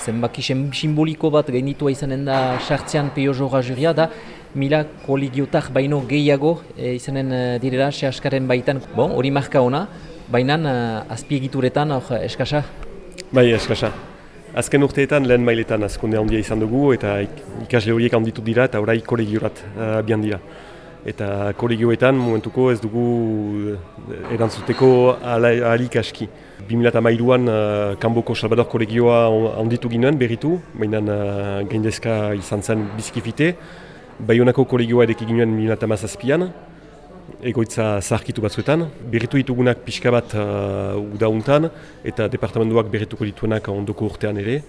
zenbaki simboliko bat gainitua izanen da sartzean peio jorra juria da mila kolegiotak baino gehiago e, izanen e, direla se askaren baitan. Bon, hori marka ona, baina uh, azpiegituretan hor eskasa? Bai, eskasa. Azken urteetan lehen mailetan azkunde handia izan dugu eta ikasle horiek handitu dira eta orai kolegiorat uh, dira. Eta kolegioetan momentuko ez dugu erantzuteko ahalik aski. 2008an uh, Kamboko Salvador kolegioa handitu ginen berritu, baina uh, gaindezka izan zen bizkifite. Baionako kolegioa edek ginen 2008an, egoitza zaharkitu batzuetan. Berritu ditugunak pixka bat uh, udauntan eta departamentoak berrituko dituenak ondoko urtean ere.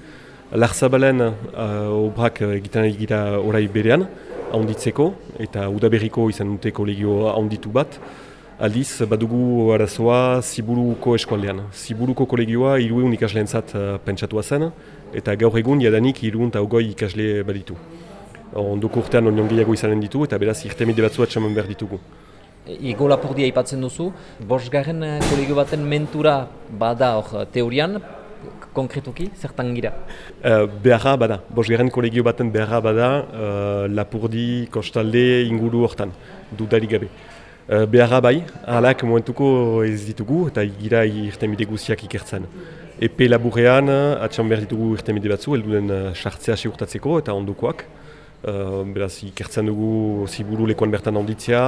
Larzabalen uh, obrak egiten egira orai berean, haunditzeko eta udaberriko izan dute kolegio haunditu bat. Aldiz, badugu arazoa Ziburuko eskualdean. Ziburuko kolegioa irueun ikasleen zat uh, pentsatua zen eta gaur egun jadanik iruun eta ogoi ikasle baditu. Ondoko urtean onion gehiago izanen ditu eta beraz irtemide batzuat txaman behar ditugu. Igo lapurdia aipatzen duzu, bosgarren eh, kolegio baten mentura bada hor teorian, konkretuki, zertan gira? Uh, beharra bada, bosgarren kolegio baten beharra bada uh, lapurdi kostalde inguru hortan, dudari gabe. Uh, beharra bai, alak momentuko ez ditugu eta gira irtemide guziak ikertzen. Epe laburrean, atxan behar ditugu irtemide batzu, elduden sartzea seurtatzeko eta ondukoak. Uh, beraz, ikertzen dugu ziburu lekuan bertan onditzea,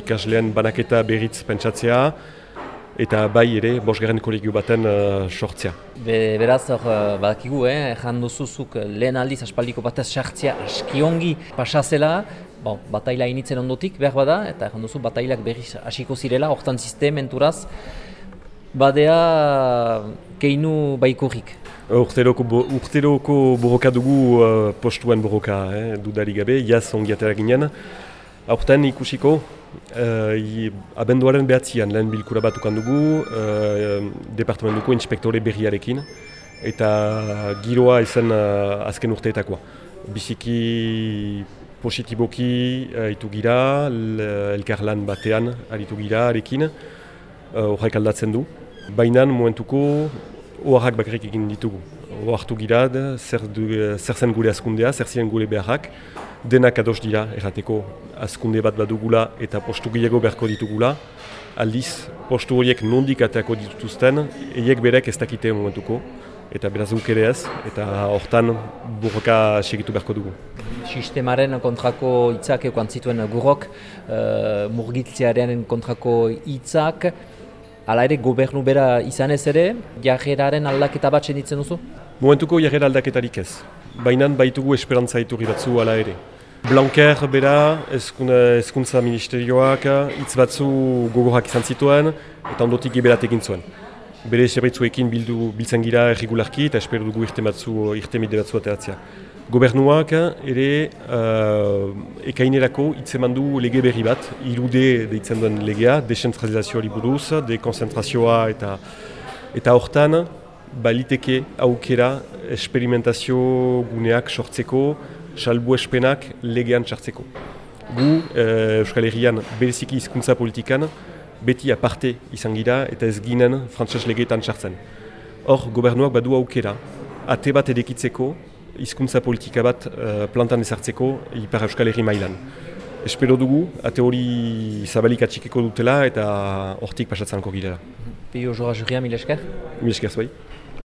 ikaslean banaketa berriz pentsatzea, eta bai ere, bosgarren kolegio baten uh, sortzea. Be, beraz, hor, uh, badakigu, eh, erran duzuzuk lehen aldiz aspaldiko batez sartzea askiongi pasazela, bon, bataila initzen ondotik behar bada, eta erran duzu batailak berriz hasiko zirela, hortan sistementuraz, badea keinu baikurrik. Urteroko, bo, urteroko borroka dugu uh, postuen borroka, eh, dudari gabe, jaz ongiatera ginen. Horten ikusiko, uh, abenduaren behatzian lehen bilkura bat dugu, uh, departamentuko inspektore berriarekin, eta giroa izan uh, azken urteetakoa. Biziki positiboki uh, itu gira, elkarlan batean aritu gira arekin, horrek uh, aldatzen du. Baina momentuko oharrak bakarrik egin ditugu. Ohartu gira, zer, zer zen gure azkundea, zer ziren gure beharrak, denak ados dira errateko azkunde bat badugula eta postu gehiago beharko ditugula, aldiz postu horiek nondik ateako dituzten, eiek berek ez dakite momentuko, eta beraz guk ere ez, eta hortan burroka segitu beharko dugu. Sistemaren kontrako hitzak eukant zituen gurrok, uh, murgitzearen kontrako hitzak, Hala ere, gobernu bera izan ez ere, jarreraren aldaketa bat senditzen duzu? Momentuko jarrera aldaketarik ez. Baina baitugu esperantza iturri batzu hala ere. Blanker bera, ezkuntza ministerioak, hitz batzu gogorak izan zituen, eta ondotik geberat egin zuen. Bere zerbitzuekin bildu biltzen gira erregularki eta espero dugu irte batzu, irte batzu ateratzea gobernuak ere uh, ekainerako hitzeman du lege berri bat, irude deitzen duen legea, desentralizazioari buruz, dekonzentrazioa eta eta hortan baliteke aukera esperimentazio guneak sortzeko, salbu espenak legean sartzeko. Gu uh, Euskal Herrian bereziki hizkuntza politikan beti aparte izan gira eta ez ginen frantzes legeetan sartzen. Hor, gobernuak badu aukera, ate bat edekitzeko, hizkuntza politika bat uh, plantan ezartzeko Ipar Euskal Herri mailan. Espero dugu, ate hori zabalik atxikeko dutela eta hortik pasatzen girela. Pio Jora Juria, mil esker? Mil esker,